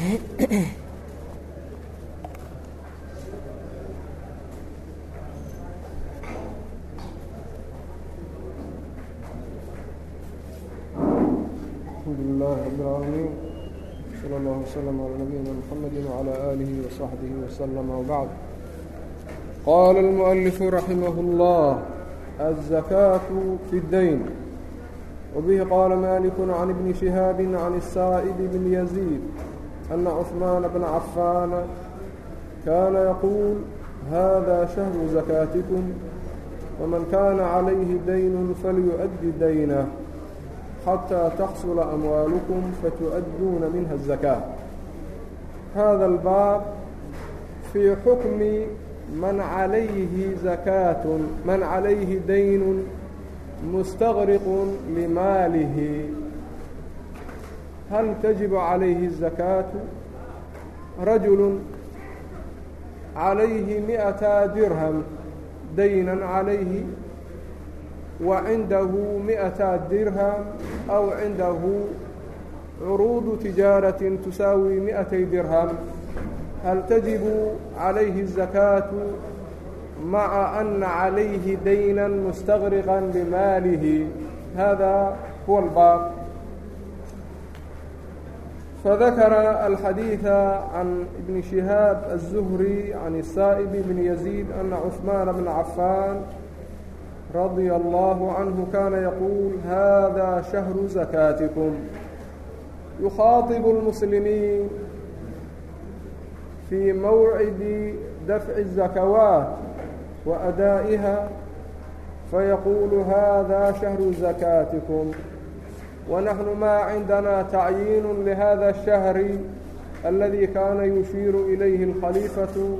alxamdulilah rabilcaalamiin sala allah wslm calaa nabiyina mxamedi wcala aalihi wasaxbihi waslama wbacd qaala almualifu raximah اllah azakaatu fi اdeyn wabihi qaala maliku can ibni shihaabi can saa'ib bni yaziid أن عثمان بن عفان كان يقول هذا شهر زكاتكم ومن كان عليه دين فليؤدي دينه حتى تحصل أموالكم فتؤدون منها الزكاة هذا الباب في حكم من عليه زكاة من عليه دين مستغرق لماله hal tajibu calayhi الzakaatu rajulu calayhi mi'ata dirham dayna calayhi wa cindahu mi'ata dirham aw cindahu curuudu tijaaratin tusaawi mi'atay dirham hal tajibu calayhi الzakaatu maca ana calayhi dayna mustaqriqa bimaalihi hada huwa albaab فذكر الحديث عن ابن شهاب الزهري عن السائب بن يزيد أن عثمان بن عفان رضي الله عنه كان يقول هذا شهر زكاتكم يخاطب المسلمين في موعد دفع الزكوات وأدائها فيقول هذا شهر زكاتكم ونحن ما عندنا تعيين لهذا الشهر الذي كان يشير إليه الخليفة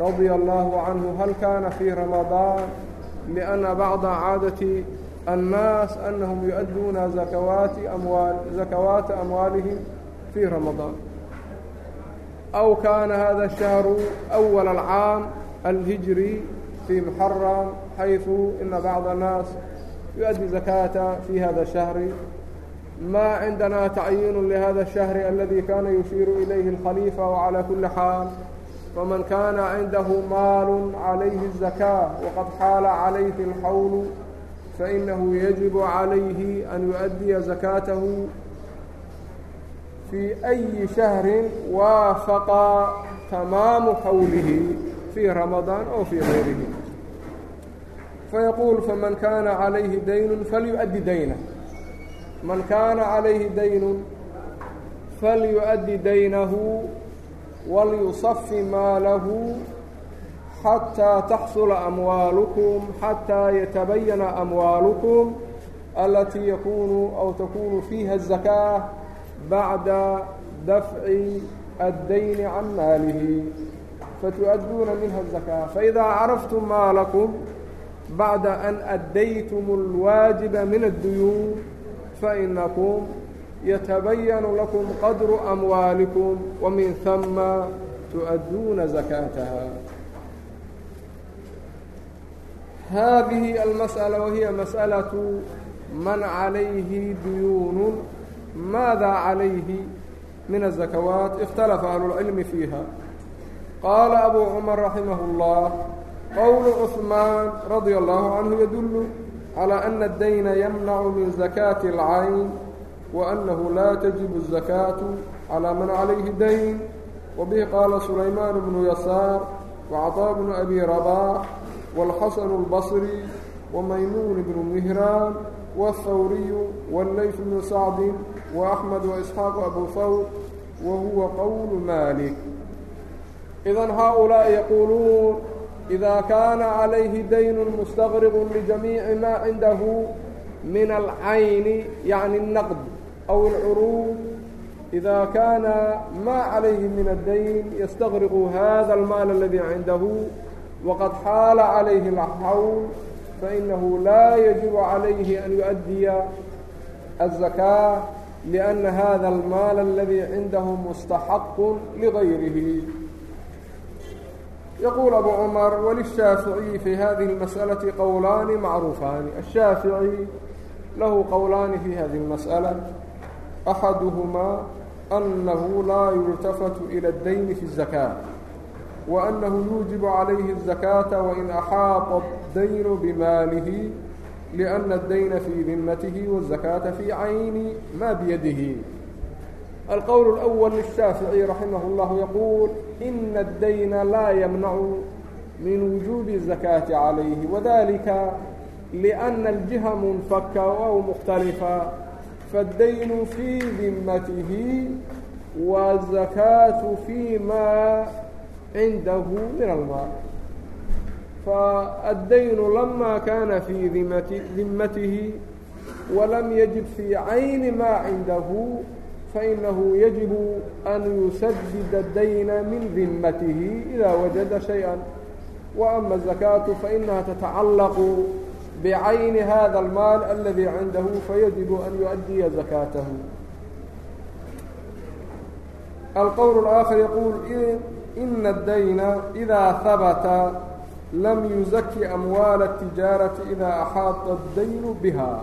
رضي الله عنه هل كان في رمضان لأن بعض عادة الناس أنهم يؤدون زكوات, أموال زكوات أموالهم في رمضان أو كان هذا الشهر أول العام الهجري في محرم حيث إن بعض الناس يؤدي زكاة في هذا الشهر ma cindanaa tacyiinu lihada ashahri aladi kaana yushiiru ilayhi alkhaliifa wacalaa kulli xaal faman kaana cindahu maalun calayhi azakaa waqad xaala calayhi alxawlu fainahu yajibu calayhi an yu-addiya zakaatahu fii ayi shahrin waafaqa tamaamu xawlihi fii ramadaan ow fii gayrihi fayaquul faman kaana calayhi daynun falyu'addi dayna man kaana calayhi daynun falyuؤaddi daynahu walyusafi maalahu xataa taxsula amwaalukum xataa yatabayana amwaalukum alatii yakunu aw takunu fiiha الzakaa bacda dafci addayni can maalihi fatuؤaduuna minha الzakaa faidaa caraftum maalakum bacda an addaytum اlwaajiba min adduyuun فإنكم يتبين لكم قدر أموالكم ومن ثم تؤدون زكاتها هذه المسألة وهي مسألة من عليه ديون ماذا عليه من الزكوات اختلف أهل العلم فيها قال أبو عمر رحمه الله قول عثمان رضي الله عنه يدل calىa ana اdayna yamnacu min zakaati اlcayn waأnnahu laa tajibu الzakaatu calىa man calayhi dayn wabihi qaala sulaymaan bnu yasaar wacطaa bnu abi rabaax wاlxasan اlbصri wamaymuun bnu mihraan wاthawriyu wاllayf bnu sacdi waaxmed waisxaaqu abu fawr wahuwa qowlu maalik idan haaulaaءi yaquuluun إda kaana عalayhi dayn mustaqriq ljamiici maa cindahu min alcayni yacni الnaqd aw اlcuruud إida kaana ma عalayhi min الdayn ystaqriq hada اlmaal اladii cindahu waqad xaala عalayhi اlxawl fainahu laa yaجib عalayhi an yuؤadiya الزakاة lأna hada اlmaal اladii cindahu mustaxaq ligayrih yquل abu cmar wlishaaficiي fi hadihi اmasأlaةi qowlaani macruufaani ashaafiعي lahu qowlaani fi hadihi اmasأla axaduhumaa anahu laa yultafatu ilى اdayni fi الzakاة waأnahu yuujibu عalayhi الzakaaةa wain axaaطa الdaynu bimaalihi lأna الdayna fii dimatihi wالzakaaةa fii cayni ma byadihi القول الأول للشافعي رحمه الله يقول إن الدين لا يمنع من وجوب الزكاة عليه وذلك لأن الجهة منفكة أو مختلفة فالدين في ذمته والزكاة فيما عنده من المال فالدين لما كان في ذمته ولم يجب في عين ما عنده فإنه يجب أن يسدد الدين من ذمته إذا وجد شيئا وأما الزكاة فإنها تتعلق بعين هذا المال الذي عنده فيجب أن يؤدي زكاته القول الآخر يقول إن الدين إذا ثبت لم يزكي أموال التجارة إذا أحاط الدين بها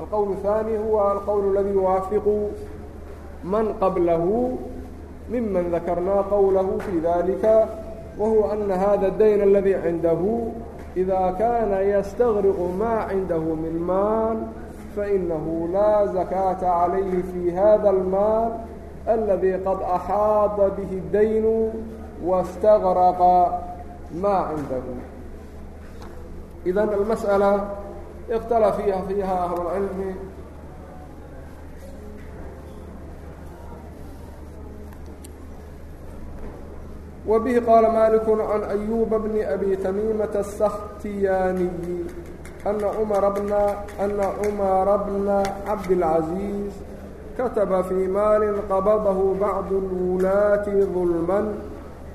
القول الثاني هو القول الذي يوافق man qablahu miman dakarnaa qowlahu fii dalika wahuwa ana hada dayn aladii cindahu إida kana ystغriqu ma cindahu min maal fainahu laa zakaata عalayhi fi hada اlmaal aladii qad axaada bihi daynu wاstagraqa ma cindahu idan almasأala اkhtala fiiha fiiha ahluاlcilmi wbihi qaala malik can ayuuba bni abi tamiimata asakhtiyaaniyi ana cumara bna cabdilcaziiz kataba fii maalin qabadahu bacdu lwulaati dulman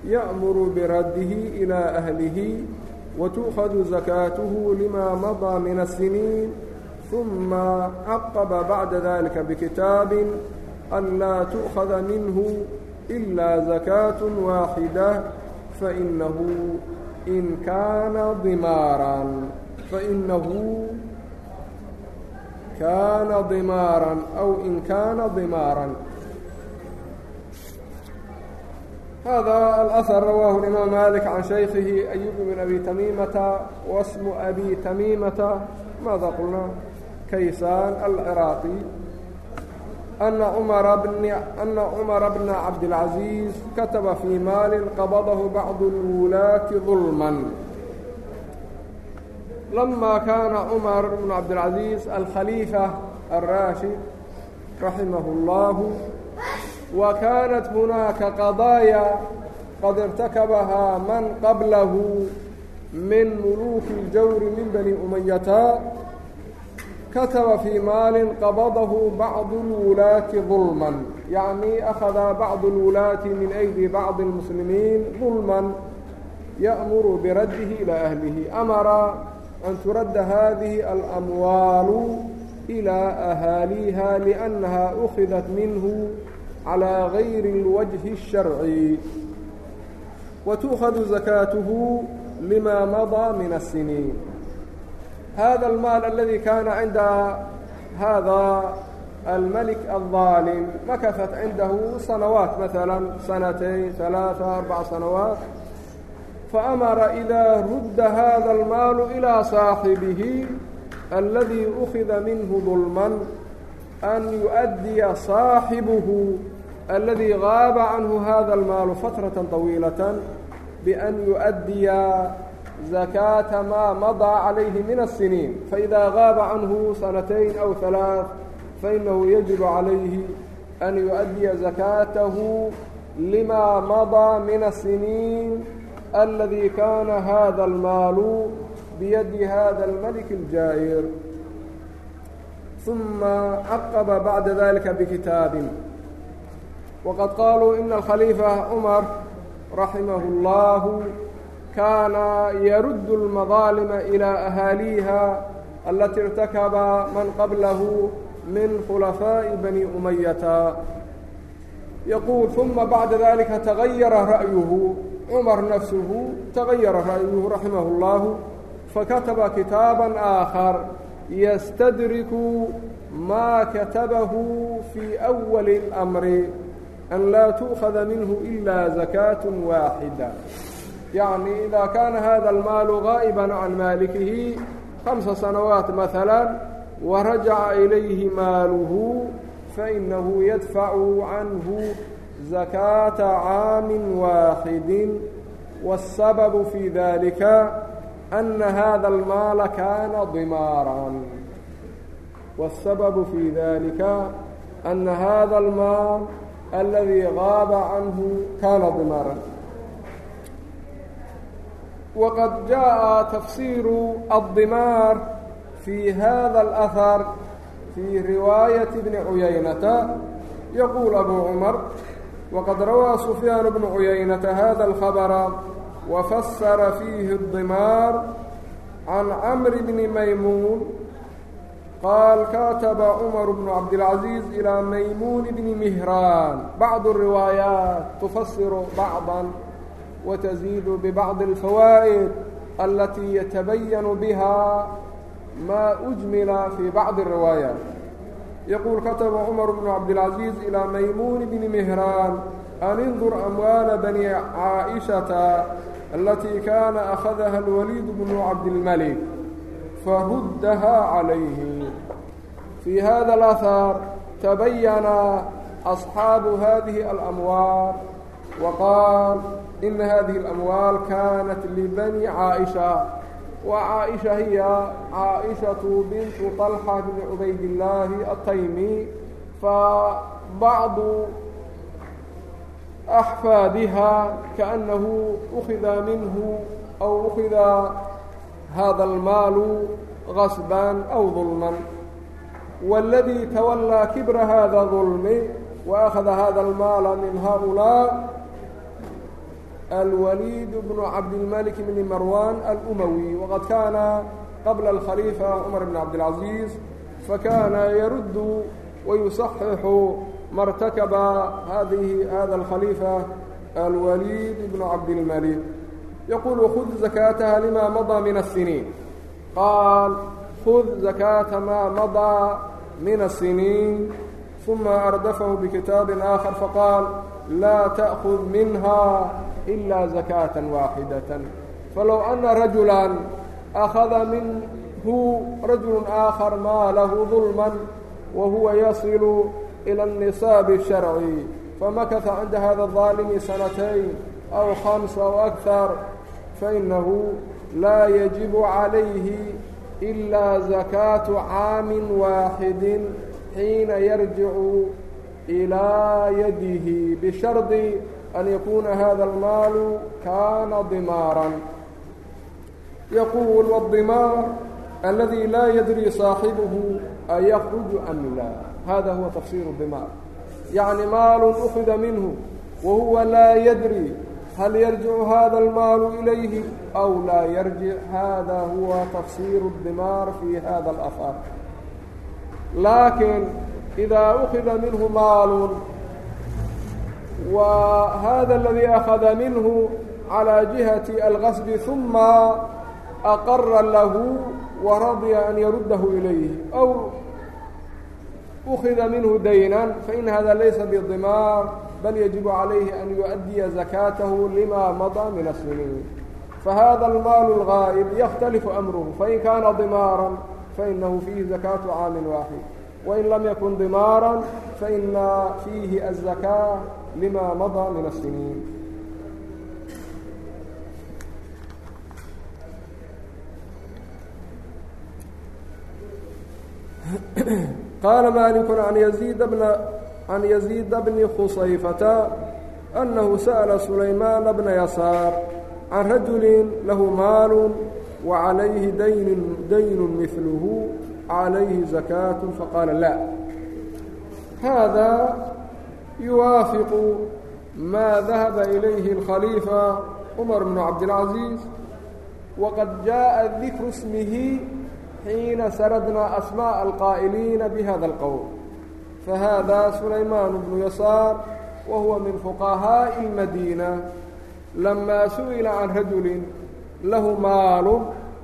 ya'muru biraddihi ilaa ahlihi watu'khadu zakaatuhu lima madaa min asiniin huma caqaba bacda dalika bikitaabin an laa tu'khada minhu إلا زكاة واحدة فإنه إن كان ضمارا فإنه كان ضمارا أو إن كان ضمارا هذا الأثر رواه الإمام مالك عن شيخه أيوب بن أبي تميمة واسم أبي تميمة ماذا قلنا كيسان العراقي ana cumara bna cabdilcaziiz kataba fii maalin qabadahu bacdu lwulaati dulman lama kaana cumar bnu cabdilcaziiz alkhaliifa alraashid raximahu اllahu wa kaanat hunaaka qadaaya qad irtakabahaa man qablahu min muluuki اljawri min bani umayata kataba fii maalin qabadahu bacdu lwulaati dulman yacnii akhada bacdu اlwulaati min aydi bacdi اlmuslimiin dulman ya'muru biraddihi ilaa ahlihi amara an turadda hadihi alamwaalu ilaa ahaaliha liannaha ukhidat minhu calaa gayri اlwajhi اsharci wa tu'khadu zakaatuhu lima madaa min asiniin hada almaal aladi kaana cinda hada almalik aldaalim makasat cindahu sanawaat maala sanatayn alaaa arbaca sanawaat faamara idaa rudda hada almaalu ilaa saaxibihi aladi ukida minhu dulman an yuؤaddiya saaxibuhu aladi gaaba canhu hada almaalu fatrata طawiilaة bian yuؤddiya زكاة ما مضى عليه من السنين فإdا غاب عنه سنتين أو ثلاث فإنه يجب عليه أن يؤدي زكاته لما مضى من السنين الذي كان هذا المال بيد هذا الملك الجائر ثم عقب بعد ذلك بكتاب وقد قالوا إن الخليفة عمر رحمه الله kaana yaruddu اlmadaalima ilaa ahaaliha alati irtakaba man qablahu min khulafaaءi bani umayata yaquul uma bacda dalika tagayara ra'yuhu cumar nafsuhu tagayara ra'yuhu raximah اllahu fakataba kitaaba aakhar yastadriku maa katabahu fii أwali اlamri an laa tu'khada minhu ilaa zakaat waaxida yacni idaa kaana hada almaalu gaa'iban can maalikihi hamsa sanawaat maala wa rajaca ilayhi maaluhu fainahu yadfacu canhu zakaata caamin waaxidin wاsababu fii dalika ana hada almaala kaana dimaaran wاsababu fii dalika ana hada almaal aladii gaaba canhu kaana dimaaran waqad jaaءa tafsiiru addimaar fii hada اlأhar fii riwaayati bni cuyaynata yaquul abu cumar waqad rawaa sufyaan bnu cuyaynata hada اlhabra wafasara fiihi الdimaar can camri bni maymuun qaal kataba cumar bnu cabdilcaziiz ilaa maymuun bni mihraan bacdu الriwaayaat tufasiru bacضa وتزيد ببعض الفوائد التي يتبين بها ما أجمل في بعض الروايات يقول كتب عمر بن عبد العزيز إلى ميمون بن مهران أن انظر أموال بني عائشة التي كان أخذها الوليد بن عبد الملك فهدها عليه في هذا الأثر تبين أصحاب هذه الأموال وقال ina hadihi اlamwaal kanat libani caaئiشha wacaaئiشha hiya caaئiشhaةu bintu طalxa bn cubayd اllaahi aلtaymi fabacdu axfaadiha kaأnahu ukida minhu aw ukida hada اlmaalu gasban aw dulman wاladii tawalىa kibra hada dulmi waأkhada hada اlmaala min haulaa الوليد بن عبد الملك بن مروان الأموي وقد كان قبل الخليفة عمر بن عبد العزيز فكان يرد ويصحح ما ارتكب هذه هذا الخليفة الوليد بن عبد الملك يقول خذ زكاتها لما مضى من السنين قال خذ زكاة ما مضى من السنين ثم أردفه بكتاب آخر فقال لا تأخذ منها إلا زكاة واحدة فلو أن رجلا أخذ منه رجل آخر ماله ظلما وهو يصل إلى النصاب الشرعي فمكث عند هذا الظالم سنتين أو خمس أو أكثر فإنه لا يجب عليه إلا زكاة عام واحد حين يرجع إلى يده بشرط an yakuna hada almaalu kana dimaaran yaquul wadimaar aladi laa yadri saaxibuhu ayaqruju am laa hada huwa tafsiru dimaar yacni maalun ukhida minhu wahuwa laa yadri hal yarjicu hada almaalu ilayhi aw laa yarjic hada huwa tafsiru dimaar fi hada alafaar laakiin idaa ukhida minhu maalun wa hada اladii أkhada minhu calى jihati alqasbi ثuma aqara lahu waradya an yaruddahu ilayh aw ukida minhu daynan fain hada laysa bidimaar bal yajibu calayhi an yuؤadiya zakaatahu lima maضى min asiniin fahada almaal اlgaa'b yakhtalifu amruhu fain kana dimaara fainahu fiihi zakaatu caamin waaxid wain lam yakun dimaaran faina fiihi aلzakاة لما مضى من السنين قال مالك عن يزيد بن عن يزيد بن خصيفة أنه سأل سليمان بن يسار عن رجل له مال وعليه دين دين مثله عليه زكاة فقال لا هذا yuwaafiqu maa dahaba ilayhi اlkhaliifa cumar bnu cabdilcaziiz waqad jaءa dikru smihi xiina saradnaa asmaaءa alqaa'iliina bihada اlqowl fahada sulaymaan bnu yasaar wahuwa min fuqahaaءi اlmadiina lamaa su'ila can rajuli lahu maalu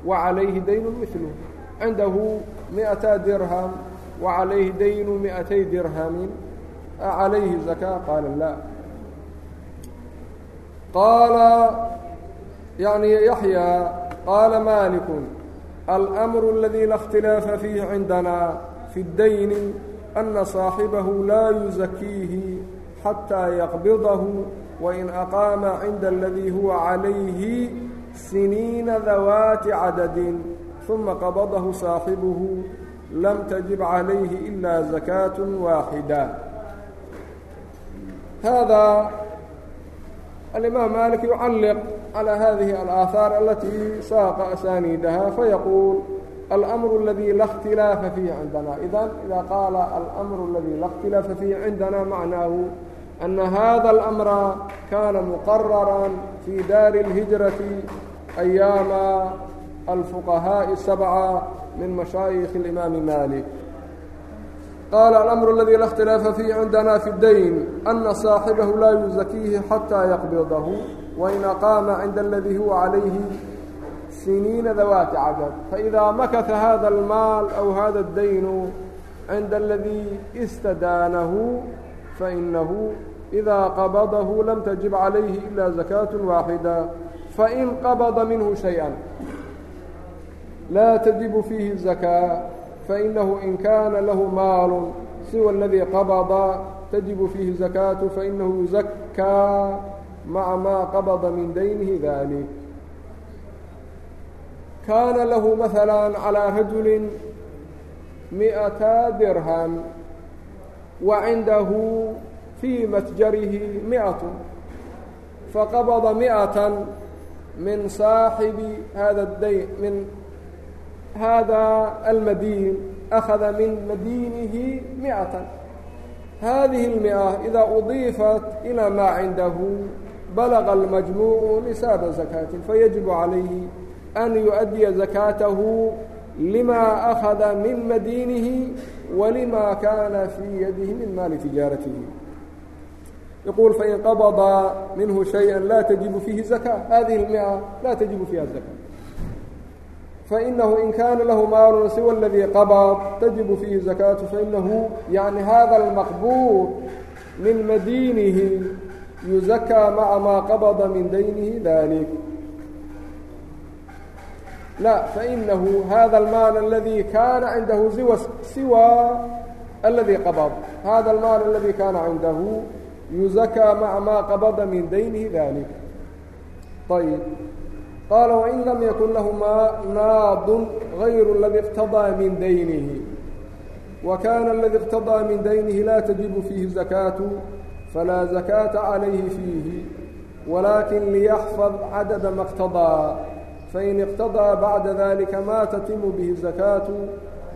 wacalayhi daynu milu cindahu mi'ataa dirham wacalayhi daynu mi'atay dirhamin alayhi zaka qaala la qaala yani yaxya qaala malikun alأmru اladii la اkhtilaafa fiihi cindana fi اdayni ana صaaxibahu laa yuzakiihi xataa yaqbidahu wain aqaama cinda aladii huwa calayhi siniina dawaati cadadin uma qabadahu saaxibuhu lam tajib calayhi ila zakaة waaxida hada alimaam malik yucalliq calى hadihi alaahaar alatii saaqa asaniidaha fayaquul almru اladii la اkhtilaafa fiihi cindana idan ida qaala almru اladii la اkhtilaafa fiihi cindana macnaahu أن هذا الأمر كان مقررا في دار الهجرة أيام الفقهاء السبعة من مشايخ الإمام مالك qaala alamru اladii la اkhtilaafa fiihi cindana fi اdayn ana saaxibahu laa yusakiihi xataa yaqbidahu wain aqaama cinda aladii huwa calayhi siniina dawaati cadad faidaa makata hada اlmaal aw hada اdaynu cinda aladii istadaanahu fainahu إida qabadahu lam tajib calayhi ila zakaaة waaxida fain qabada minhu shayئa laa tajibu fiihi الzakاa فإنه إن كان له مال سوى الذي قبض تجب فيه الزكاة فإنه يزكى مع ما قبض من دينه ذلك كان له مثلا على رجل مئة درهم وعنده في متجره مئة فقبض مئة من صاحب هذا الدين من hada almadiin akada min madiinihi miatan hadihi اlmia ida udiifat ilaa maa cindahu balaga almajmuucu nisaaba zakaatin fayajibu calayhi an yuؤadiya zakaatahu lima akada min madiinihi walima kana fii yadihi min maali tijaaratihi يقول فإن قبض منه شيئا لا تجب فيه زakاة hadihi اlmia la tajibu fiiha الzakاة فإنه إن كان له مال سوى الذي قبض تجب فيه زكاة فإنه يعني هذا المقبوض من مدينه يزكى مع ما قبض من دينه ذلك لا فإنه هذا المال الذي كان عنده سوى, سوى الذي قبض هذا المال الذي كان عنده يزكى مع ما قبض من دينه ذلك طيب qaala wain lam yakun lahu naadun غayru اladii اqtaضىa min daynihi wakana اladii اqtaضىa min daynihi la tajibu fiihi زakaatu falaa zakaata calayhi fiihi walakin liyaxfad cadada ma اqtaضىa fain اqtaضىa bacda dalika ma tatimu bihi zakaatu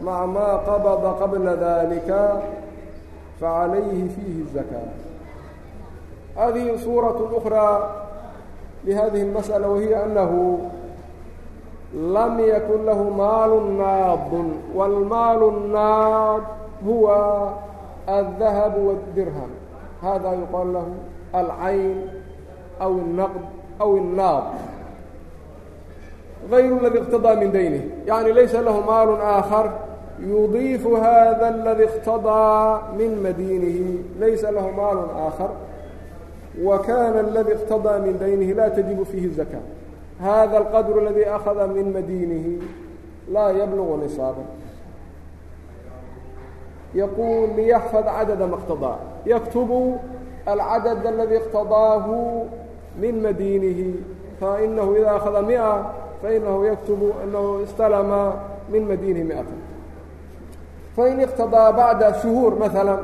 maca maa qabda qabla dalika facalayhi fiihi zakaa hadihi suuraة أkrى بhadiه المسألة وهي أنه لم يكن له مال ناض والمال الnاaض هو الذهب والدرهم هذا يقال له العين أو النقد أو الناض غير الذي اقتضى من دينه يعني ليس له مال آخر يضيف هذا الذي اقتضى من مدينه ليس له مال آخر وkاna اladي اqتaضىa min daynihi la تجiب فiihi الزakاة hada الqadر اladي أkhذa min madinihi laa yblغ نصاabا yquل لyحفظ cadda ma اqتaضىa yktb الcadد اladي اqتaضاahu min madinihi fainahu إida أkhذa مiئة fainahu yaktubu أnahu اstalma min madinihi miئaة fain اqتaضىa baعda شhهوur mثalا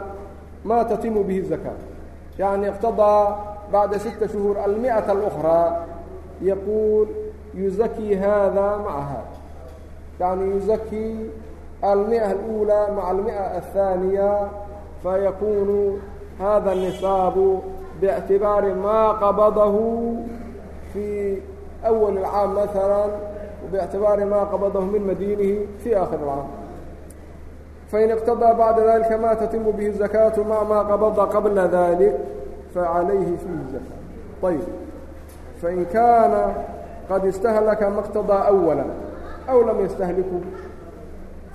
ma tatimu bih الزakاة يعني اقتضى بعد ستة شهور المئة الأخرى يقول يزكي هذا مع هذا يعني يزكي المئة الأولى مع المئة الثانية فيكون هذا النصاب باعتبار ما قبضه في أول العام مثلا وباعتبار ما قبضه من مدينه في آخر العام fain اqtadaa bacda dalika ma tatimu bihi الzakaatu ma maa qabada qabla dalik facalayhi fiihi zakaa ayb fain kaana qad istahlaka ma اqtadaa أwala aw lam yastahliku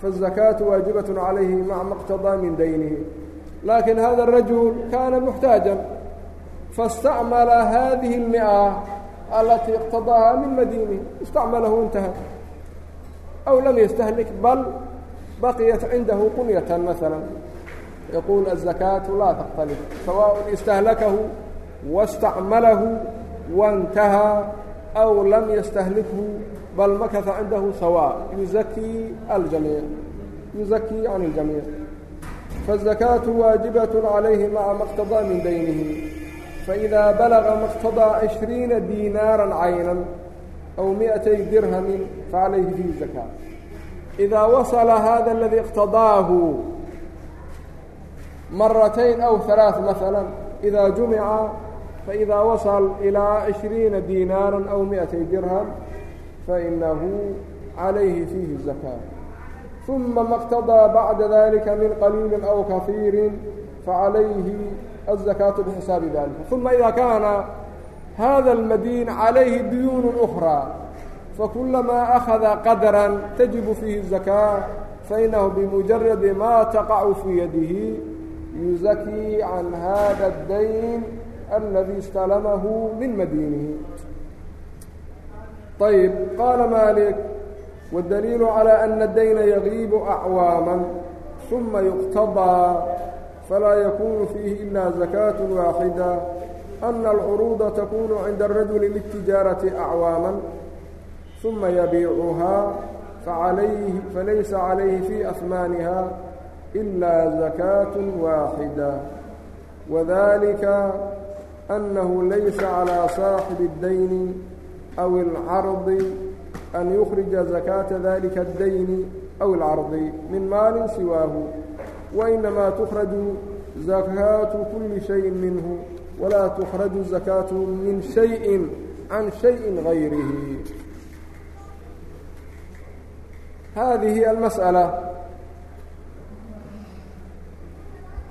faالzakaatu waajibaة calayhi maca ma اqtadaa min daynihi lakin hada الrajul kaana muxtaajan faاstacmala hadihi الmiئة alatii اqtadaaha min madiinihi istacmalahu intaha aw lam yastahlik bal baqiyat cindahu qunyatan maala yaquul azakaatu laa takhtalif sawaaء istahlakahu wاstacmalahu wantahaa aw lam yastahlikhu bal makasa cindahu sawaa yuzakii aljamiic yuzakii can اljamiic faالzakaatu waajibaة calayhi maca ma اqtadaa min daynihi faإidaa balaga ma اqtadaa عishriina diinaara caynan aw miئatay dirhamin facalayhi fihi zakaa إda wasla hada اladي اqtadaahu maratayn aw halaaث maala إida jumica faإida wasل إilىa عishriina dinaara aw miئatay dirham fainahu عalayhi fiihi زakاة ثuma ma اqtaضىa baعda dalika min qaliili aw kaثiiri faعalayhi الزakاaة bxisaabi dalika ثuma إida kaana hada الmadin عalayhi duyuun أkrى fakulamaa akhada qadran tajibu fiihi zakaa fainahu bimujaradi maa taqacu fii yadihi yuzakii can hada addayn aladii istalamahu min madiinihi طيب قال مالك والدليل على أن الدين يغيب أعواما ثم يقتضى فلا يكون فيه إلا زكاة واحدة أن العروض تكون عند الرجل للتجارة أعواما uma yabiicuhaa falaysa calayhi fii amaaniha إla zakaة waaxida wadalika أnnahu laysa calىa saaxibi الdayni أw اlcardi an yukrija zakaata dalika الdayni أw اlcardi min maalin siwaahu wainamaa tukraju zakaatu kuli shayin minhu walaa tukraju zakaatu min shayi can shayi gayrihi hadihi almasألة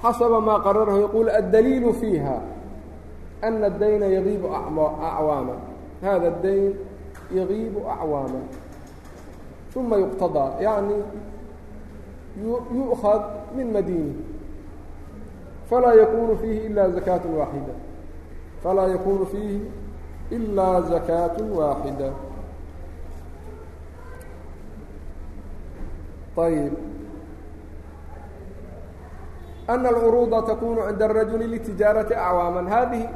xasaba maa qararahu yaquul addaliilu fiiha أna اdayna yagiibu acwaama hada اdayn yagiibu acwaama uma yuqtadaa yani yu'khad min madini falaa yakunu fiihi ila zakaat waaxida falaa yakunu fiihi ilaa zakaat waaxida ayb ana alcuruuda takunu cinda arajuli litijaarati acwaaman hadihi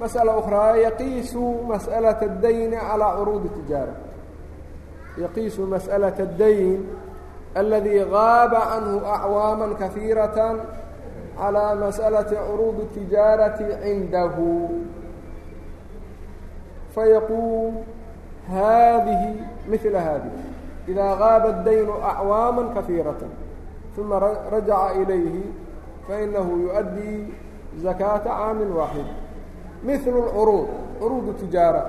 masأala ukraa yaqiisu masأalaة اdayni calىa curuudi tijaara yaqiisu masأalaة الdayn aladii gaaba canhu acwaama kahiiraة calىa masأalaةi curuudi الtijaarati cindahu fayaquul hadihi mila haadihi إida qaaba الdaynu أcwaama kafiiraة uma rajaca ilayhi fainahu yuؤaddii zakaata caamin waaxid mil اcuruud curuud tijaara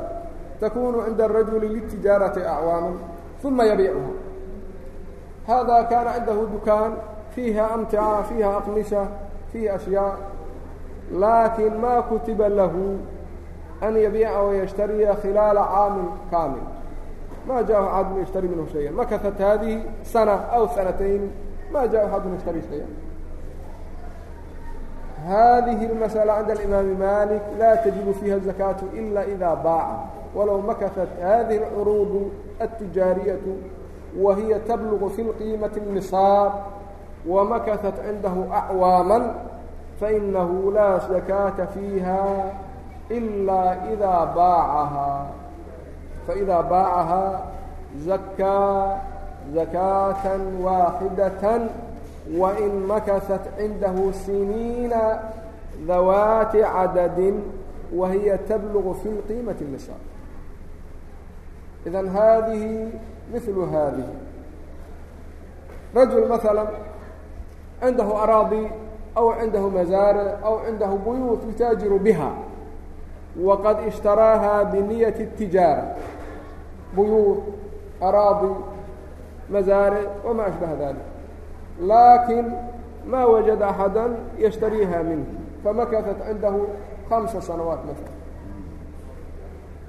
takunu cinda الrajuli litijaarati acwaama uma yabiicuha hada kana cindahu dukaan fiiha amtica fiiha aqmisha fiihi ashyaa laakin ma kutiba lahu an yabiica wayashtariya khilaala caamin kaamil ma jaahu axadun yashtari minhu shaya makaat hadihi sana aw sanatayn ma jaahu axadun yashtari shaya hadihi اmasأla cinda alimaami malik la tajibu fiiha الzakaatu ila ida baaca walow makaat hadihi اlcuruud الtijaariyaةu wa hiya tabluغu fi qiimaةi الnisaab wamakaat cindahu acwaama fainahu la zakaata fiiha ila إida baacahaa فإذا باعها زكى زكاة واaحدة وإn مkثت عنده سنين ذوات عدد وهي تبلغ في قيمة النصاب إذا هذه مثل هذه رجل مثلا عنده أراضي أو عنده مزارع أو عنده بيوت يتاجر بها وqad اشتراها بنية التجارة buyuud araadi masaaric wamaa ashbaha dalik laakin maa wajada axada yashtariiha minh famakatat cindahu hamsa sanawaat masala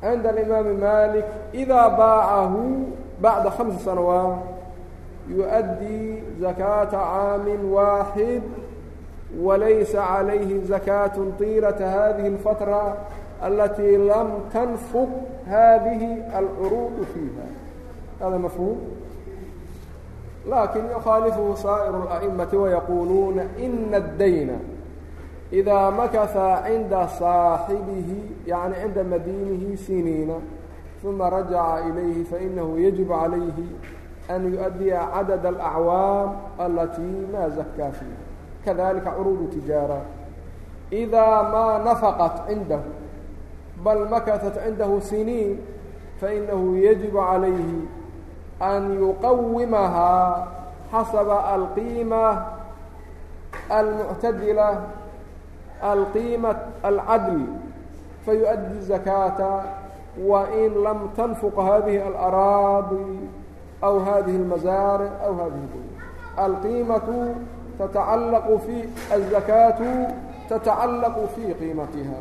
cinda alimaami malik idaa baacahu bacda hamsi sanawaat yuؤdii zakaata caamin waaxid walaysa calayhi zakaat طiilata hadihi اlfatra اltي lm تnfk hadihi اlcruud فيiha hada mafhum lakin يkhaalifhu saaئr الأئmaةi وyaquluuna إna الdayna إda makثa cinda صaaxibihi yaعni cinda madiinihi siniina ثuma rajaca ilayhi fainahu yaجib عalayhi an yuؤadiya cadad الأcwaam alatii ma zakaa fiiha kadalika cruud tijaarة إda ma nafqat cindahu bal makatat cindahu siniin fainahu yajibu calayhi an yuqawimahaa xasaba alqiima almuctadila alqiima alcadl fayuؤddi الzakaata wain lam tanfuq hadihi alaraadi aw hadihi اlmazaaric aw hadihi alqiimatu tatacallaqu fi azakaatu tatacallaqu fii qiimatiha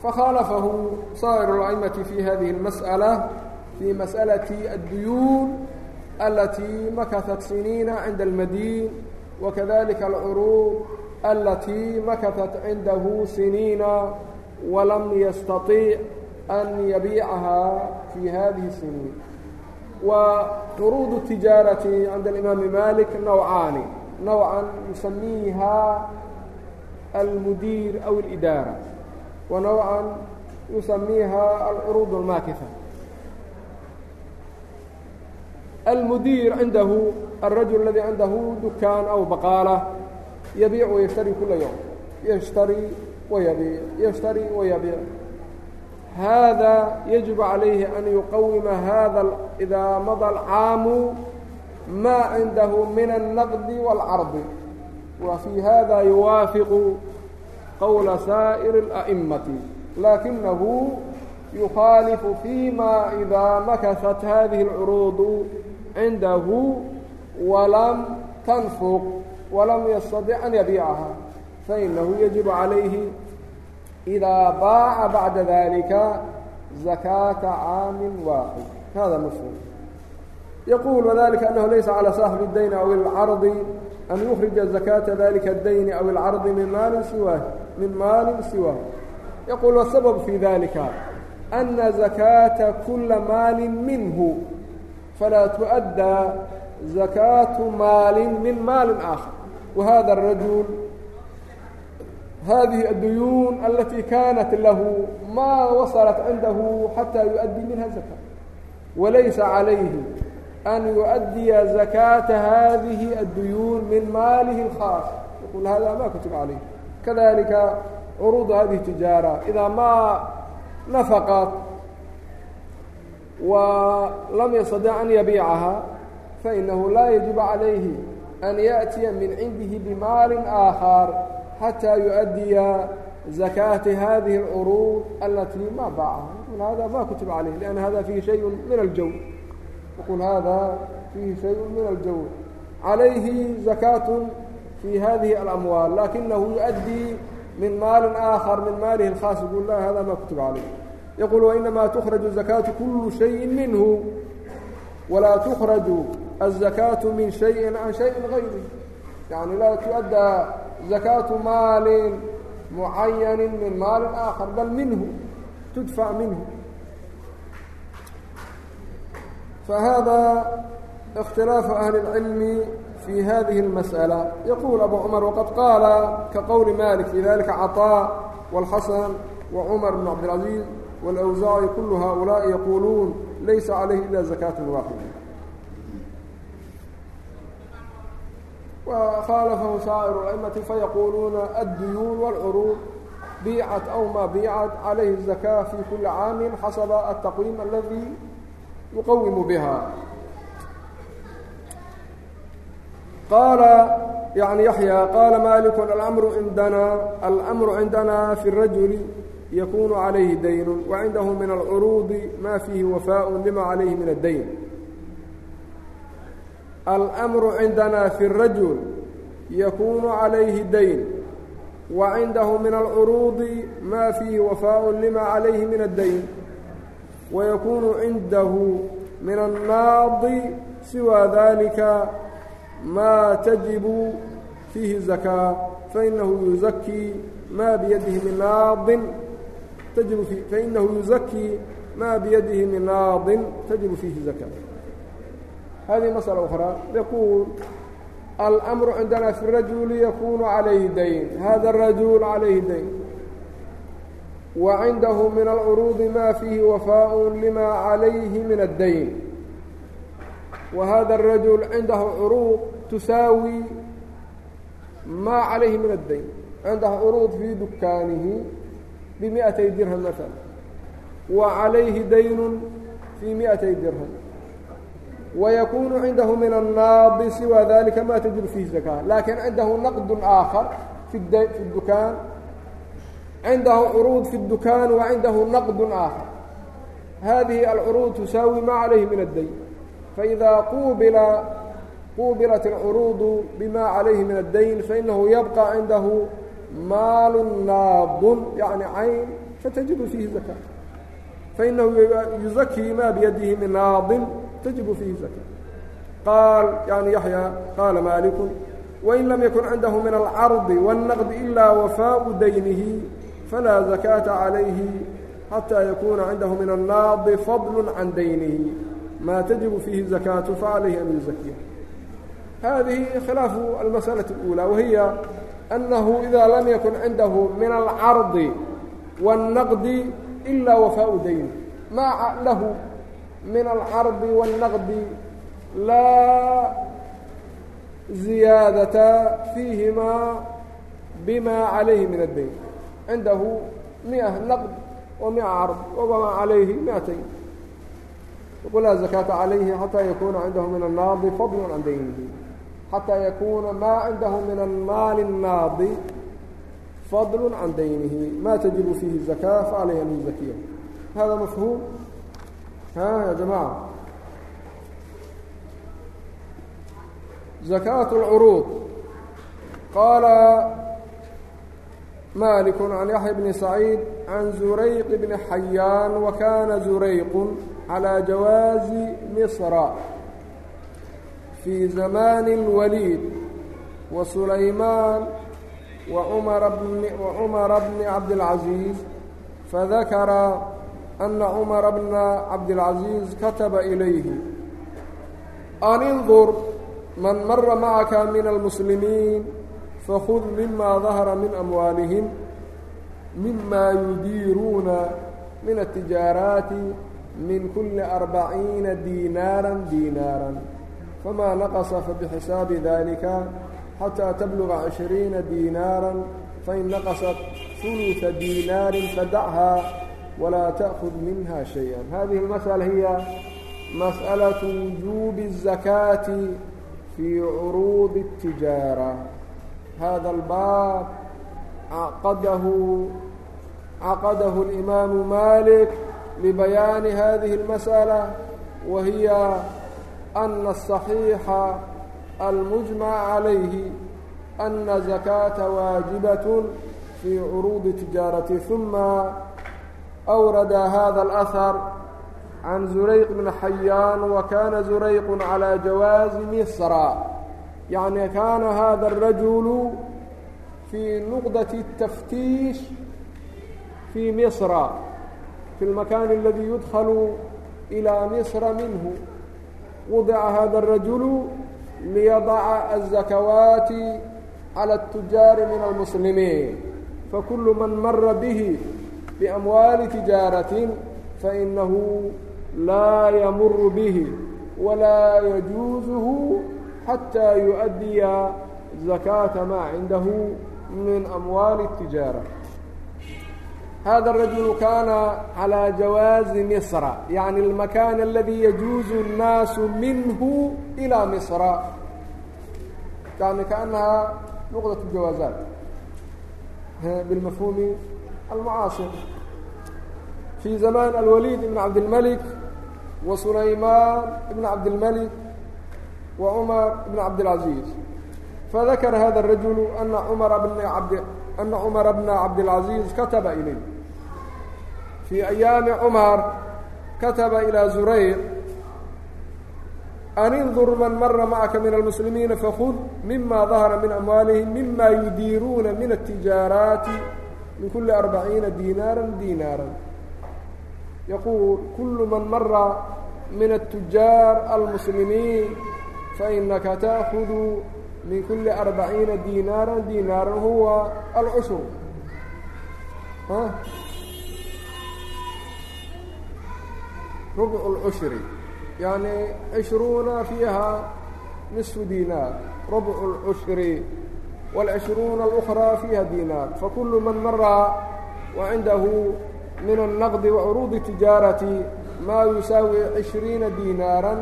fakhaalafahu saa'ir اla'imati fi hadihi اlmas'ala fi mas'alati adduyuun alatii makahat siniina cinda almadin wakadalika alcuruub alatii makahat cindahu siniina walam yastaطiic an yabiicahaa fi hadihi siniin wa curuud tijaarati cinda alimaami malik nawcaani nawcan yusamiiha almudiir aw اlidaara ونوعا يسميها العروض الماكثة المدير عنده الرجل الذي عنده دكان أو بقالة يبيع ويشتري كل يوم يشتري ويبيع يشتري ويبيع هذا يجب عليه أن يقوم هذا إذا مضى العام ما عنده من النقد والعرض وفي هذا يوافق qowla saa'iri اlأ'immati laakinahu yukhaalifu fiima idaa makasat hadihi اlcuruudu cindahu walam tanfuq walam yastaطic an yabiicaha fainahu yajib calayhi إda baaca bacda dalika zakaata caamin waaxid hada mafhuum yaquul wadalika anahu laysa calى saaxibi اdayn aw ilcardi an yukrija zakaata dalika adayni aw alcardi min maalin siwaa min maalin siwaa yaquul wasabab fii dalika ana zakaata kula maalin minhu falaa tuؤaddaa zakaatu maalin min maalin aakhar wahada arajul hadihi adduyuun alatii kaanat lahu maa wasalat cindahu xataa yuؤaddi minha zakaa walaysa calayhi an yu-adiya zakaata hadihi adduyuun min maalihi اlkhaas yaqul hada ma kutib calayh kadalika curuudu hadihi tijaara idaa maa nafaqat wa lam yastadic an yabiicaha fainahu laa yajibu calayhi an yaأtiya min cindihi bimaalin aakhaar xataa yu-adiya zakaati hadihi اlcuruud alatii ma baacaha yaqul hada ma kutib calayh lianna hada fiihi shay min aljow وqل hada فيhi شhayء min الjawr عalayhi زakاة في hadiه الأموال lakinnahu يؤdي min maali آخر min maalihi الhاaص qul la hada ma kتب عalayه yqul وإnama تkرج زakاة kul شhayءi minhu وlaa تkrج الزakاة min شhayءi عan شhayءi غayrih yaعni laa تؤdى زakاة maali muعayan min maali آخر bal minhu تudفع minhu فهذا اختلاف أهل العلم في هذه المسألة يقول أبو عمر وقد قال كقول مالك في ذلك عطاء والحسن وعمر بن عبد العزيز والأوزاعي كل هؤلاء يقولون ليس عليه إلا زكاة واحدة وخالفه سائر الأئمة فيقولون الديون والعروض بيعت أو ما بيعت عليه الزكاة في كل عام حسب التقويم الذي nuqawimu biha qaala yani yaxya qaala maliku alamru indana almru cindana fi الrajuli yakunu calayhi dayn wacindahu min alcuruudi ma fiihi wafaء lima calayhi min الdayn almru cindana fi الrajul yakunu calayhi dayn wacindahu min alcuruudi ma fiihi wafaء lima calayhi min الdayn wayakuunu cindahu min annaadi siwaa dalika maa tajibu fiihi zakaa fainahu yuzakii maa biyadihi min naadin tajibu fainahu yuzakii maa biyadihi min naadin tajibu fiihi zakaa hadihi masألة أخرى يquul alأmru cindana fi الrajuli yakunu عalayhi dayn hada الrajul عalayhi dayn wacindahu min alcuruudi ma fiihi wafaau lima calayhi min addayn wa hada arajul cindahu curuud tusaawi ma calayhi min addayn cindahu curuud fii dukaanihi bimiatay dirham maala wa calayhi dayn fii miatay dirham wayakuunu cindahu min annaadi siwa dalika ma tajib fiihi zaka laakin cindahu naqd aakhar fi dukaan cindahu curuud fi اdukaan wa cindahu naqd aakhar hadihi alcuruud tusaawi ma calayhi min addayn faإida qubila qubilat اlcuruudu bima calayhi min addayn fainahu yabqa cindahu maal naadun yani cayn fatajibu fiihi zaka fainahu yuzakii ma biyadihi min naadin tajibu fiihi zaka qaal yani yaxya qaala maaliku wain lam yakun cindahu min alcardi wاlnaqdi ila wafaaءu daynihi falaa zakaata calayhi xataa yakuuna cindahu min annaadi fadlu can daynihi maa tajibu fiihi zakaatu facalayhi an yuzakiya hadihi khilaafu almasأlaة اlأulى wahiya أnnahu ida lam yakun cindahu min alcardi والnaqdi ilaa wafaau dayni maa lahu min alcardi والnaqdi laa ziyaadata fiihimaa bima calayhi min الdayn cindahu mia naqd wa mia card wabama calayhi miatayn yaqul laa zakaata calayhi xataa yakuuna cindahu min annaadi fadlu can daynihi xataa yakuuna maa cindahu min amaali الnaadi fadl can daynihi ma tajibu fiihi zakaa facalayhi an yuzakiya hada mafhuum ha ya jamaca zakaat اlcuruud qaala malik can yaxya bni saciid can zurayq bni xayaan wa kana zurayqu calى jawaazi misra fii zamani اlwaliid wa sulaymaan wacumara bni cabdilcaziiz fadakara ana cumara bna cabdilcaziiz kataba ilayhi an indur man mara macaka min almuslimiin fakud mima dahara min amwaalihim mima yudiiruuna min atijaaraati min kuli arbaciina diinaara diinaara famaa naqasa fabixisaabi dalika xataa tabluga cishriina diinaara fain naqasat ثلث دينار فدعها ولا تأخذ منها شيئا هذه المسألة هي مسألة وجوب الزكاة في عروض الtijaara hada اlbaab caqadahu caqadahu اlimaamu malik libayaani hadihi اlmasأala wa hiya ana الصaxiixa almujmaca calayhi ana zakata waajibaة fi curuudi tijaarati huma awrada hada اlأhar can zurayq bn xayaan wa kana zurayq calى jawaazi misra yacni kaana hada الrajulu fii nuqdaة الtaftiish fii misra fi اlmakaani اladii yudkhalu ilى misra minhu wadica hada الrajulu liyadaca الzakawaati calى الtujaari min اlmuslimiin fakulu man mara bihi biamwaali tijaarati fainahu laa yamuru bihi walaa yajuuzuhu xatىa yuؤadiya زakاةa maa cindahu min amwaali الtijaarة hada الrajul kana calى jawaaزi mصra yaعni الmakan اladي yajuuzu الnaasu minhu إilى mصra yani kaأnaha nuqdaة الjawaaزaat bاlmafhumi almucaasir fi zamaan alwalid ibn cabdilmlik wa sulaymaan ibn cabdilmlik وعمر بن عبد العزيز فذكر هذا الرجل أن عمر بن عبد أن عمر بن عبد العزيز كتب إليه في أيام عمر كتب إلى زرير أن انظر من مر معك من المسلمين فخذ مما ظهر من أموالهم مما يديرون من التجارات من كل أربعين دينارا دينارا يقول كل من مر من التجار المسلمين fainaka taakudu min kuli arbaciina dinaara dinaara huwa alcushur rubcu lcushri yani cishruuna fiiha nisfu dinaar rubcu lcushri wاlcishruuna اlأkraa fiiha dinaar fakulu man mara wacindahu min الnaqdi wacuruudi tijaarati maa yusaawi cishriina dinaara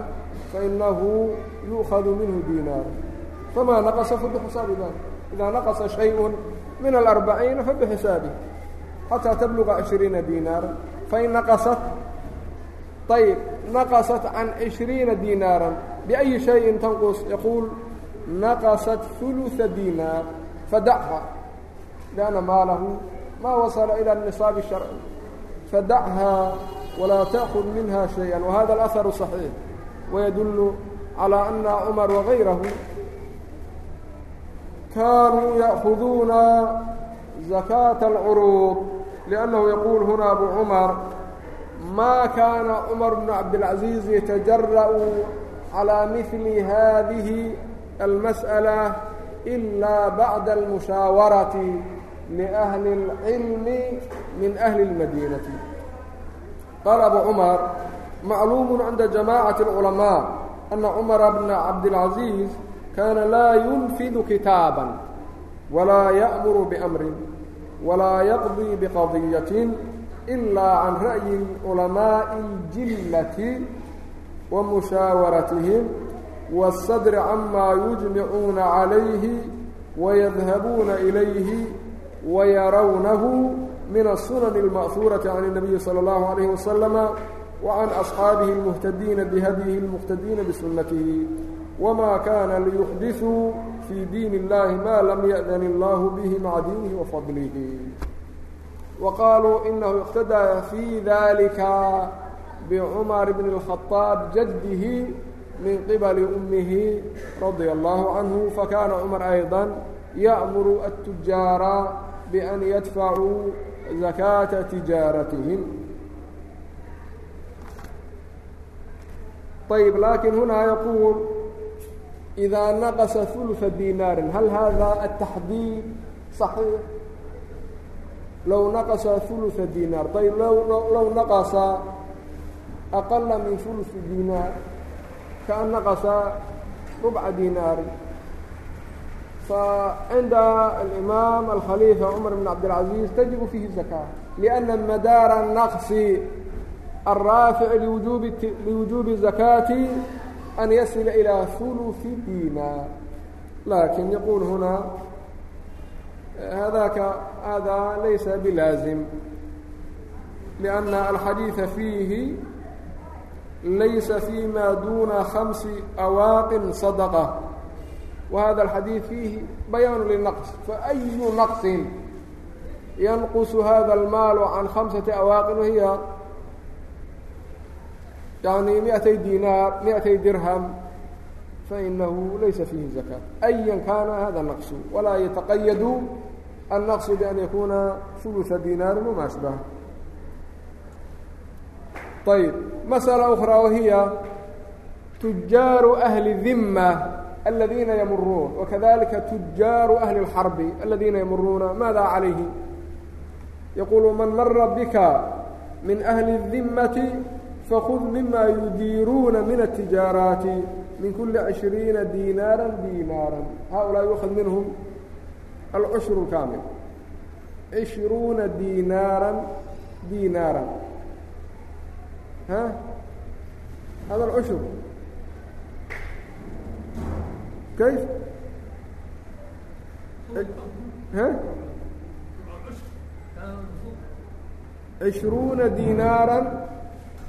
fainahu yu'khadu minhu diinaar famaa naqasa fa bixisaabi dalik idaa naqasa shayءu min alarbaciina fa bixisaabi xataa tabluga cishriina diinaara fain naqasat ayb naqasat can cishriina diinaara biأyi shayin tanqus yaquul naqasat ثuluثa diinaar fadacha liأnna maalahu maa wasala ilى اnisaabi الsharci fadacha walaa taأkud minha shayئa wahada اlأharu صaxiix ويدل على أن عمر وغيره كانوا يأخذون زكاة العروض لأنه يقول هنا أبو عمر ما كان عمر بن عبد العزيز يتجرأ على مثل هذه المسألة إلا بعد المشاورة لأهل العلم من أهل المدينة قال أبو عمر macluumu cinda jamaacati اlculamaa ana cumara bna cabdilcaziiz kaana laa yunfidu kitaaban walaa ya'muru biamrin walaa yaqdii biqadiyatin ilaa can ra'yi culamaa'i اljillati wa mushaawaratihim wasadri camaa yujmicuuna calayhi wayadhabuuna ilayhi wayarawnahu min asunani اlma'huurati can اnabiyi salى اllahu alayh wasalama وعن أصحابه المهتدين بهديه المقتدين بسنته وما كان ليحدثوا في دين الله ما لم يأذن الله به مع دينه وفضله وقالوا إنه اقتدى في ذلك بعمر بن الخطاب جده من قبل أمه رضي الله عنه فكان عمر أيضا يأمر التجار بأن يدفعوا زكاة تجارتهم ayb laakiin hunaa yaquul idaa naqasa ulfa dinaarin hal hada ataxdiid صaxiix low naqasa ulfa dinaar ayb low naqasa aqala min ulfi dinaar kaan naqasa rubca dinaarin فعnd الإmaaم الkخليفة cمر بن cabdالعaزيز تجiب فيhi زكاة لأن madaar النqص الraafic liwujuubi زakاati an yasila ilىa ثuluثi diinaar lakin yaquul hunaa hadaaka adaa laysa bilaazim لأnna alxadiiثa fiihi laysa fii ma duna خamسi أwaaqin صadqة وhada الxadiiث fiihi bayaan liلnaqص faأyu naqصi yanqص hada الmaal عan خaمسaةi أwaaqin hiya yani miatay dinaar miatay dirham fainahu laysa fiihi zakaa ayan kaana hada naqsu walaa yataqayadu annaqsu bian yakuuna uluثa dinaari wama ashbah ayb masأla أkra wahiya tujaaru أهل الذمة aladiina yamuruun wakadalika tujaaru ahli اlxarbi aladiina yamuruuna maada calayhi yaqulu man mara bika min ahli الdimati fakud mima yudiiruuna min atijaaraati min kuli cishriina diinaaran diinaaran haaulaa yukhad minhum alcushru kaamil cishruuna diinaaran diinaaran ha hada alcushr kayf ha cishruuna diinaaran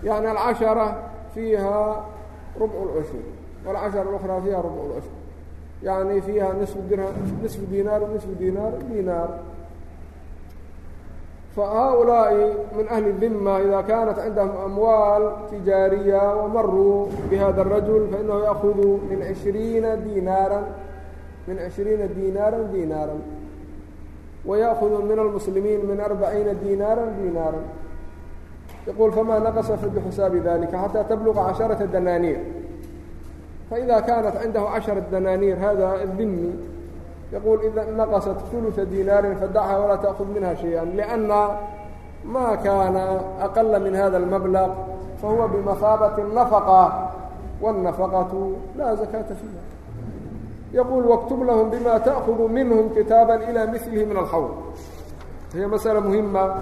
يعني العشرة فيها ربع العشر والعشرة الأخرى فيها ربع العشر يعني فيها نصف درهم نصف دينار ونصف دينار دينار فهؤلاء من أهل الذمة إذا كانت عندهم أموال تجارية ومروا بهذا الرجل فإنه يأخذ من عشرين دينارا من عشرين دينارا دينارا ويأخذ من المسلمين من أربعين دينارا دينارا يقول فما نقص في بحساب ذلك حتى تبلغ عشرة دنانير فإذا كانت عنده عشرة دنانير هذا الذمي يقول إذا نقصت ثلث دينار فدعها ولا تأخذ منها شيئا لأن ما كان أقل من هذا المبلغ فهو بمثابة النفقة والنفقة لا زكاة فيها يقول واكتب لهم بما تأخذ منهم كتابا إلى مثله من الحول هي مسألة مهمة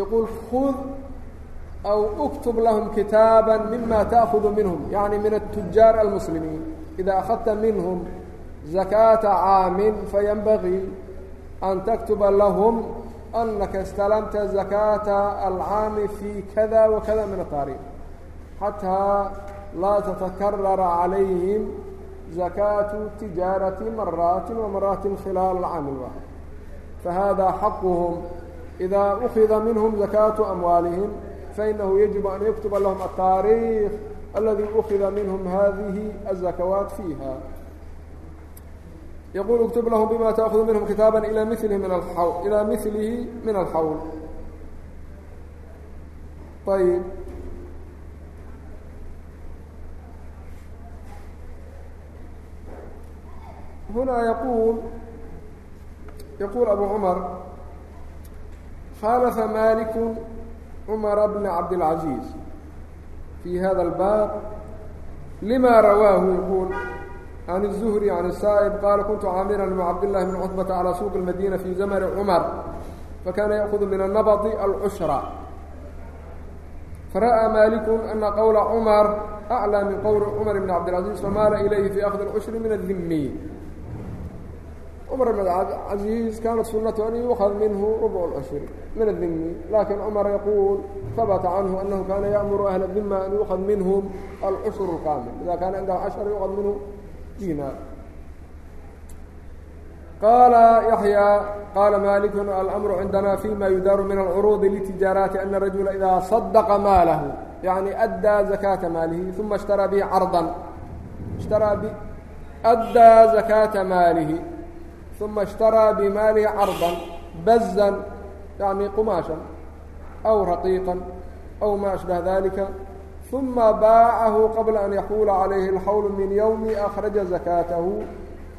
yquل خd أو اktb lahm kitaaبا mima تأkذ minهm yaعnي min التuجاar الmسلimiin إida أخadta minهm زakاةa cاam faynbغي أn تkتba lahm أnaka اstلمta زakاةa الcاam في kdا وkdا min التاarيخ xatىa laa تتkrr عalayهm زakاة تiجاaraة maraaت وmaraaت khilaaل الcاam الwاxid fahada xqهm إda أkida minhm زakaaة أmwaalihim fainahu yaجib an yktuba lahm الtaarikh اladii ukida minhm hadihi الزakawaat fiiha yqul اktub lahm bima tأkhذ minhm kitaaba ilى milihi min ilى milihi min alxawl ayb huna yquul yquul abu cmar خالف مالك عمر بن عبد العزيز في هذا الباب لما رواه يقول عن الزهري عن السائب قال كنت عامرا مع عبد الله بن عتبة على سوق المدينة في زمر عمر فكان يأخذ من النبض العشرة فرأى مالك أن قول عمر أعلى من قول عمر بن عبد العزيز فمال إليه في أخذ العشر من الذمي cmar بن عaبدالعaزيiز kانت سuنة أن يuؤخذ minه ربع العشhr miن الdimi lakiن cmر يquل ثبت عnه أنه kاna yأmر أهل الdimة أن يuؤخذ minهm الcشhr الكاmل إذا kاna عnda عشر يuؤذ minه dيnاr qال يحيى qال مالك الأمر عndnا فيma يudاr min الcروض لتiجاaرات أن الرaجuل إdا صدق mاlه يعني أdى زكاaة mاalhi ثuma اشhtarىa bه عرضا اشhtarىa أdى زكاaة mاalhi uma اshtaraa bimaalihi cardan bazan yacni qumaashan aw raqiiqan aw maa ashbaha dalika uma baacahu qabla an yaxuula calayhi اlxawl min ywmi akhraja zakaatahu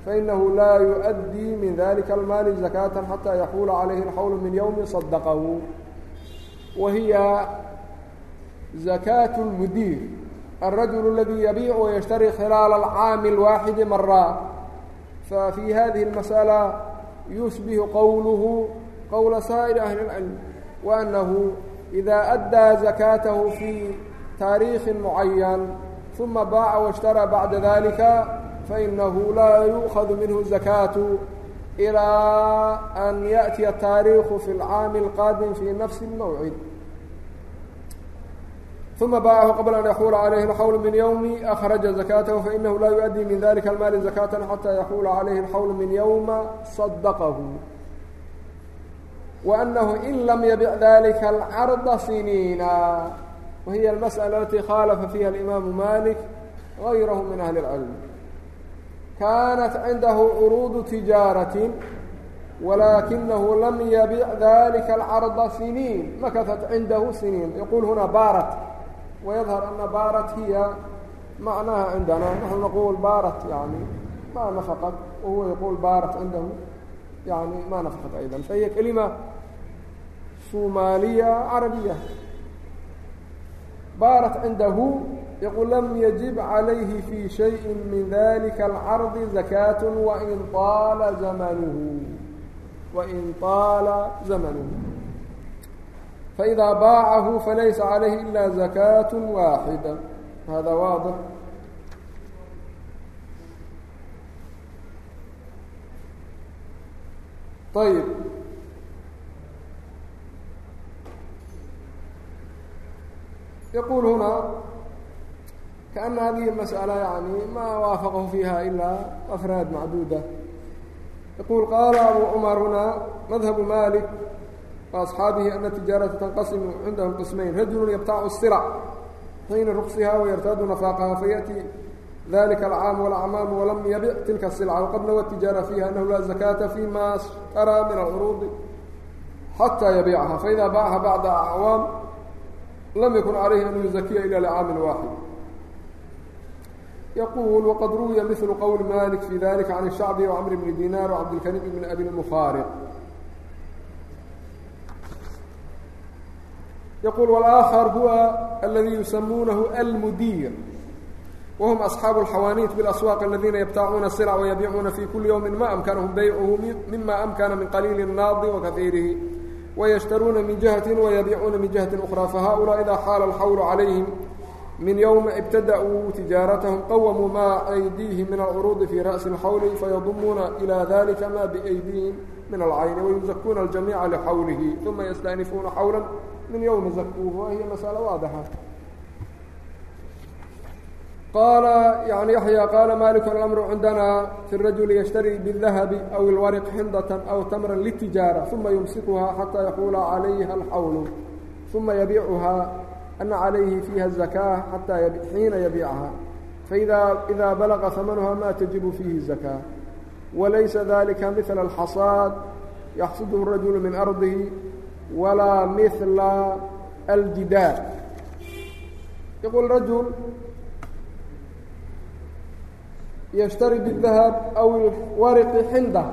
fainahu laa yu-addii min dalika almaali zakaata xataa yaxuula calayhi اlxawl min ywmi sadaqahu wa hiya zakaat اlmudiir alrajul اladii yabiicu wayashtari khilaala alcaami اlwaaxidi maraa ففي هذه المسألة يشبه قوله قول سائر أهل العلم وأنه إذا أدى زكاته في تاريخ معين ثم باع واشترى بعد ذلك فإنه لا يؤخذ منه الزكاة إلى أن يأتي التاريخ في العام القادم في نفس الموعد uma baacahu qabla an yaxuula calayhi alxawlu min yowmi akhraja zakaatahu fainahu laa yu-adii min dalika almaali zakaatan xataa yaxuula calayhi alxawlu min yowma sadaqahu وأنه إن لم يبع ذلك العرض سنيiنا وهي المسألة التي خالف فيها الإمام مالك غيره من أهل العلم كانت عنده عروض تجارة ولكنه لم يبع ذلك العرض سنين مكثت عنده سنين يقول هنا بارت ويظهر أن بارت هي معناها عندنا نحن نقول بارت يعني ما نفقت وهو يقول بارت عنده يعني ما نفقت أيضا فهي كلمة صومالية عربية بارت عنده يقول لم يجب عليه في شيء من ذلك العرض زكاة وإن طال زمنه وإن طال زمنه فإdا bاعahu falaysa عalayhi إlا زakاة waaxidة hada waaضح ayb yqul huna kaأna hadihi الmasألة yaعni ma waafaqahu fiiha ilaa afraad macduda yaqul qala abu cmar huna madhabu malik وأصحاaبه أن التiجاaرaةa تنqaسم عindهم qسمaين رaجuل يبتac الصرة حيiنa رqصha ويرتاd نفاقha فyأتي ذلكa العاaم والأعماaم وlم يبع تiلka الصلعة وqad نوى التiجاaرة فيهa أنه لا زكاaةa فيma اشترىa miن العروض حتى يبيعهa فإdا باعهa بعد أعواaم لم يkن عليه أن يزكيa إلا لعاaم واحد يقول وqad رuويa مثل qول مالك في ذلكa عن الشhعبي وعمر بن دينار وعبدالكريم بن أبي المخاaرق yquل واآkخر huوa اladي yusamunahu اlmudيr وhm أصحaaب الxawاanيt bالأsواq اladina ybتacuuna الصلع وyabيcuuna fي kuli yوم ma أمkanهm byعhu mima أمkana min qaliil النaad وkaثيirh وyشhtaruuna min جiهaة وyabيcuuna min جiهaة أخرى fahؤuلاa إida xاal الxwl عalayهim min yوma اbtadaأوu تiجaaratهm qawmuu ma أydيهi min الcروض fي رأسi الxwl fayضmuuna إilى ذlika ma بأydيهim min العayن ويزkuuna الجamيiعa لxawlih ثuma يstأنiفuuna xawلا min yowmi zakuuhu wahiyo mas'alo waadixa qaala yani yaxya qaala maliku alamru cindana fi rajuli yashtari biاdahabi aw ilwariq xindatan aw tamran litijaara uma yumsikuhaa xataa yaquula calayha alxawlu uma yabiicuhaa ana calayhi fiiha zakaa xataa xiina yabiicaha faida ida balaga hamanuha ma tajibu fiihi zakaa walaysa dalika mila alxasaad yaxsuduhu rajulu min ardihi walaa mila aljidaal yaqul rajul yshtari bالdahaab aw warqi xinda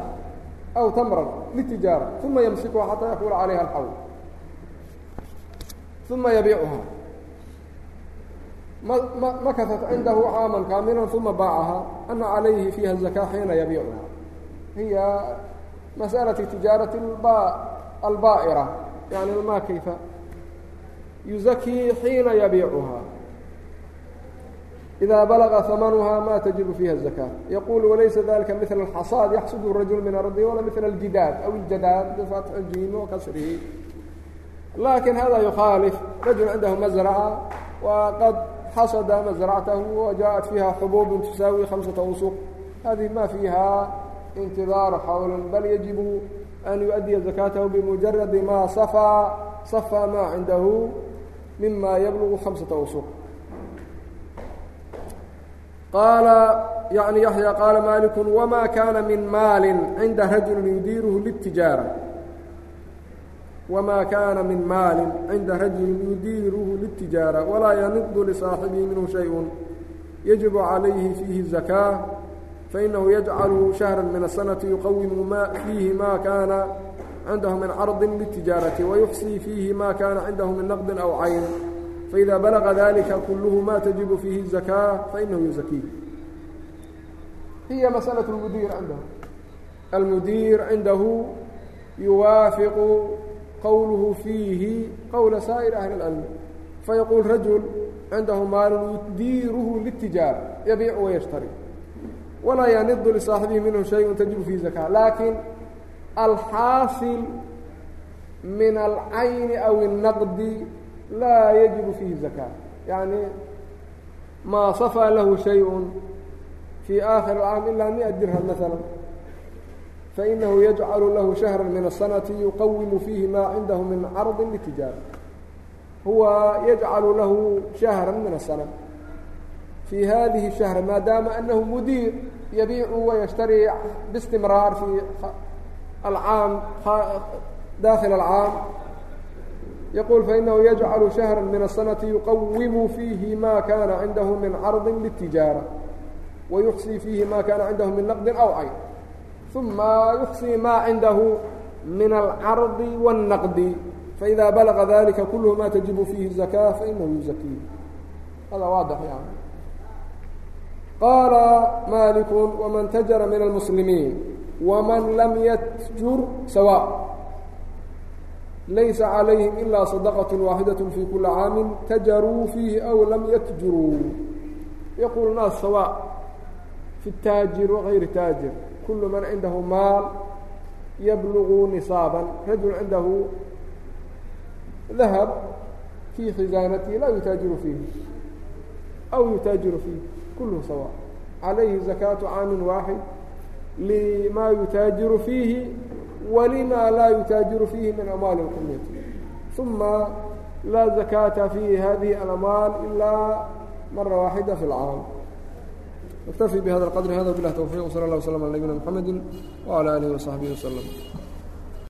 aw tamran ltijaara uma ymsikuha xataa yahula calayha alxawl uma yabiicuha ma ma makatat cindahu caaman kaamilan uma baacaha ana calayhi fiiha zaka xiina yabiicuha hiya masalati tijaarati ba albaaira yani almaakayfa yuzakii xiina yabiicuhaa إda balغa hamanuha ma tajibu fiiha الزakاة yaqul walaysa dalika mil الxasaad yaxsudu الrajul min ardi wala mil اljidaad aw اljadaad bifatxi اjiim wakasrihi lakin hada yukhaalif rajul cindahu mazrca waqad xasada mazractahu wajaءat fiiha xubuub tusaawi hamسaةa usuq hadihi ma fiiha اntidaar xawla bal yajibu an yu-adiya zakaatahu bimujaradi maa safaa safaa maa cindahu mima yablugu hamsata usuq qaala yani yaxya qaala maaliku wamaa kaana min maalin cinda rajuli yudiiruhu litijaara wma kana min maali cinda rajuli yudiiruhu litijaara walaa yanidu lisaaxibihi minhu shay un yajibu calayhi fiihi zakaa fainahu yajcaluhu shahra min asanati yuqawimu ma fiihi ma kaana cindahu min cardi bitijaarati wayuxsii fiihi ma kaana cindahu min naqdin aw cayn faida balaqa dalika kuluhu ma tajibu fiihi zakaa fainahu yusakiih hiya masأlaة اlmudiir cindahu almudiir cindahu yuwaafiqu qowluhu fiihi qowla saa'ir ahli اlcilm fayaquul rajul cindahu maalun yudiiruhu litijaara yabiicu wayashtari walaa yanidu lisaaxibihi minhu shayun tajibu fihi zaka laakiin alxaasil min alcayni aw الnaqdi laa yajibu fihi zaka yani maa safaa lahu shayءu fii aakhir اlcaam ilaa miئa dirham maala fainahu yajcalu lahu shahra min aلsanati yuqawimu fiihi maa cindahu min cardi ltijaara huwa yajcalu lahu shahra min aلsana في hadihi الشhahr maadaama أnahu mudiir yabiicu wayashtarii bاstimraar fi alcaam dakil alcaam yaqul fainahu yajcalu شhahrا min الsanaةi yuqawimu fiihi ma kana cindahu min cardi lلtijaarة wayuxsii fiihi ma kana cindahu min naqdi aw cayn uma yuxsii ma cindahu min alcardi wالnaqdi faida balaga dalika kulhu ma tajibu fiihi الzakaة fainahu yuزakii hada waadx qaala maaliku waman tajara min almuslimiin waman lam yatjur sawa laysa calayhim ilaa sadaqat waaxidat fi kuli caamin tajaruu fiihi aw lam yatjuruu yaqulu naas sawa fi taajir wagayri taajir kulu man cindahu maal yablugu nisaaban rajul cindahu dahab fii khizaanatihi laa yutaajiru fiihi aw yutaajiru fiihi kulluhu sawa calayhi zakaatu caamin waaxid limaa yutaajiru fiihi walimaa laa yutaajiru fiihi min amwaali lqumyati uma laa zakaata fi hadihi alamaal ilaa mara waaxida fi lcaam اktaفي bhada الqdr hada وبilah twفiq وsلى اله وsلم على نبينا محمد وعلى آliه وصحبه وسلم